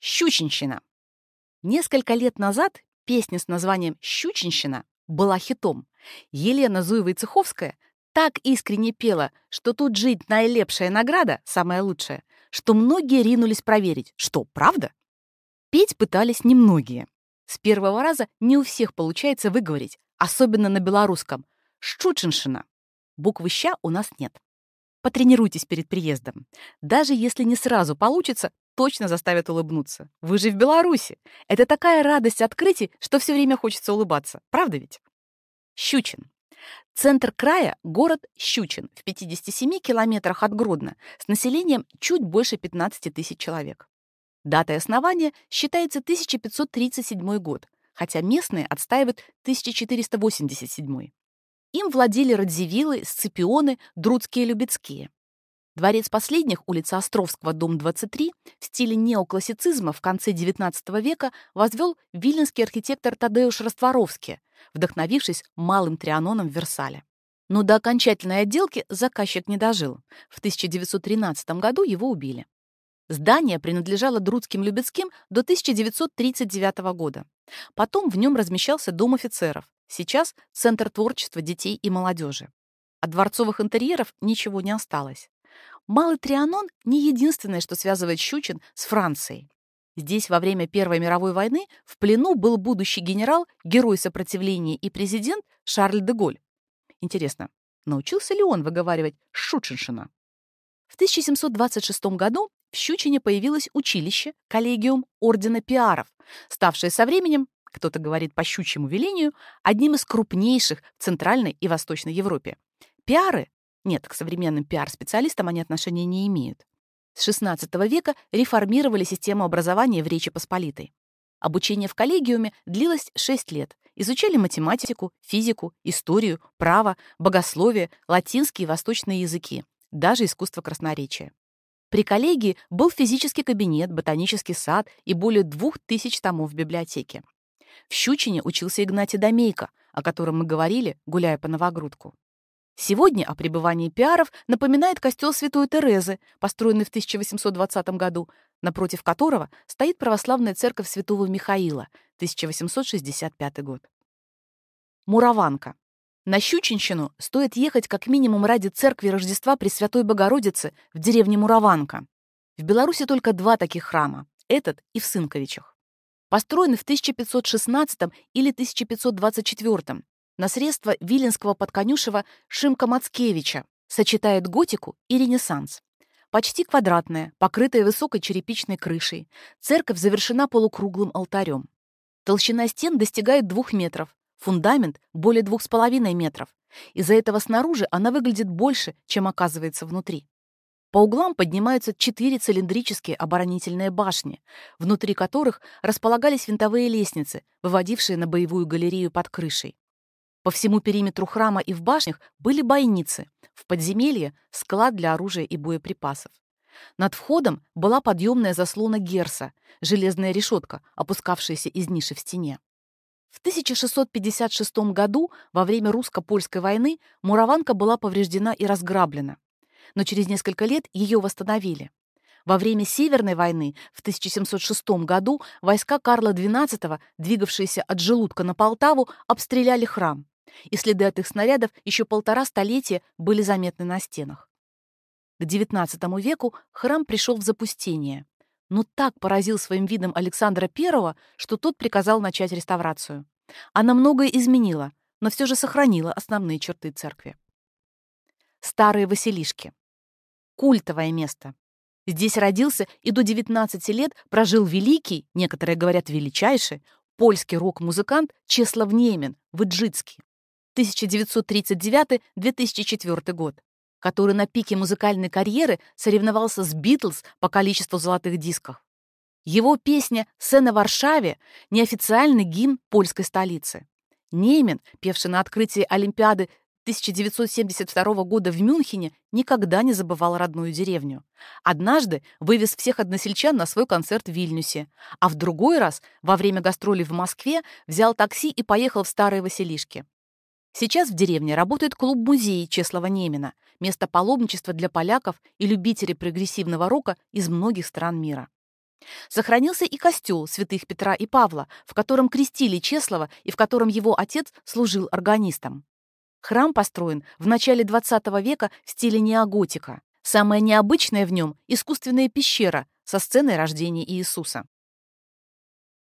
Щучинщина. Несколько лет назад песня с названием «Щучинщина» была хитом. Елена Зуева-Цеховская так искренне пела, что тут жить наилепшая награда, самая лучшая, что многие ринулись проверить, что, правда? Петь пытались немногие. С первого раза не у всех получается выговорить, особенно на белорусском. «Щучинщина». Буквы «ща» у нас нет. Потренируйтесь перед приездом. Даже если не сразу получится, точно заставят улыбнуться. Вы же в Беларуси. Это такая радость открытий, что все время хочется улыбаться. Правда ведь? Щучин. Центр края – город Щучин в 57 километрах от Гродно с населением чуть больше 15 тысяч человек. Датой основания считается 1537 год, хотя местные отстаивают 1487. Им владели Радзивиллы, Сципионы, Друцкие, Любецкие. Дворец последних, улица Островского, дом 23, в стиле неоклассицизма в конце XIX века возвел виленский архитектор Тадеуш Растворовский, вдохновившись малым трианоном в Версале. Но до окончательной отделки заказчик не дожил. В 1913 году его убили. Здание принадлежало Друцким Любецким до 1939 года. Потом в нем размещался дом офицеров, Сейчас центр творчества детей и молодежи. От дворцовых интерьеров ничего не осталось. Малый Трианон — не единственное, что связывает Щучин с Францией. Здесь во время Первой мировой войны в плену был будущий генерал, герой сопротивления и президент Шарль де Голь. Интересно, научился ли он выговаривать «Шучиншина»? В 1726 году в Щучине появилось училище, коллегиум Ордена Пиаров, ставшее со временем кто-то говорит по щучьему велению, одним из крупнейших в Центральной и Восточной Европе. Пиары? Нет, к современным пиар-специалистам они отношения не имеют. С XVI века реформировали систему образования в Речи Посполитой. Обучение в коллегиуме длилось 6 лет. Изучали математику, физику, историю, право, богословие, латинские и восточные языки, даже искусство красноречия. При коллегии был физический кабинет, ботанический сад и более двух тысяч томов в библиотеке. В Щучине учился Игнатий Домейко, о котором мы говорили, гуляя по Новогрудку. Сегодня о пребывании пиаров напоминает костел Святой Терезы, построенный в 1820 году, напротив которого стоит православная церковь Святого Михаила, 1865 год. Мураванка. На Щучинщину стоит ехать как минимум ради церкви Рождества Пресвятой Богородицы в деревне Мураванка. В Беларуси только два таких храма — этот и в Сынковичах построены в 1516 или 1524 на средства Виленского подконюшева Шимка Мацкевича, сочетает готику и ренессанс. Почти квадратная, покрытая высокой черепичной крышей, церковь завершена полукруглым алтарем. Толщина стен достигает двух метров, фундамент — более двух с половиной метров. Из-за этого снаружи она выглядит больше, чем оказывается внутри. По углам поднимаются четыре цилиндрические оборонительные башни, внутри которых располагались винтовые лестницы, выводившие на боевую галерею под крышей. По всему периметру храма и в башнях были бойницы, в подземелье — склад для оружия и боеприпасов. Над входом была подъемная заслона Герса, железная решетка, опускавшаяся из ниши в стене. В 1656 году, во время русско-польской войны, Мураванка была повреждена и разграблена но через несколько лет ее восстановили. Во время Северной войны в 1706 году войска Карла XII, двигавшиеся от Желудка на Полтаву, обстреляли храм, и следы от их снарядов еще полтора столетия были заметны на стенах. К XIX веку храм пришел в запустение, но так поразил своим видом Александра I, что тот приказал начать реставрацию. Она многое изменила, но все же сохранила основные черты церкви. Старые Василишки культовое место. Здесь родился и до 19 лет прожил великий, некоторые говорят величайший, польский рок-музыкант Чеслав Немен, Выджицкий, 1939-2004 год, который на пике музыкальной карьеры соревновался с Битлз по количеству золотых дисков. Его песня «Сцена в Варшаве» — неофициальный гимн польской столицы. Неймен, певший на открытии Олимпиады 1972 года в Мюнхене никогда не забывал родную деревню. Однажды вывез всех односельчан на свой концерт в Вильнюсе, а в другой раз, во время гастролей в Москве, взял такси и поехал в Старые Василишки. Сейчас в деревне работает клуб-музей Чеслова Немина, место паломничества для поляков и любителей прогрессивного рока из многих стран мира. Сохранился и костел святых Петра и Павла, в котором крестили Чеслова и в котором его отец служил органистом. Храм построен в начале XX века в стиле неоготика. Самое необычное в нем – искусственная пещера со сценой рождения Иисуса.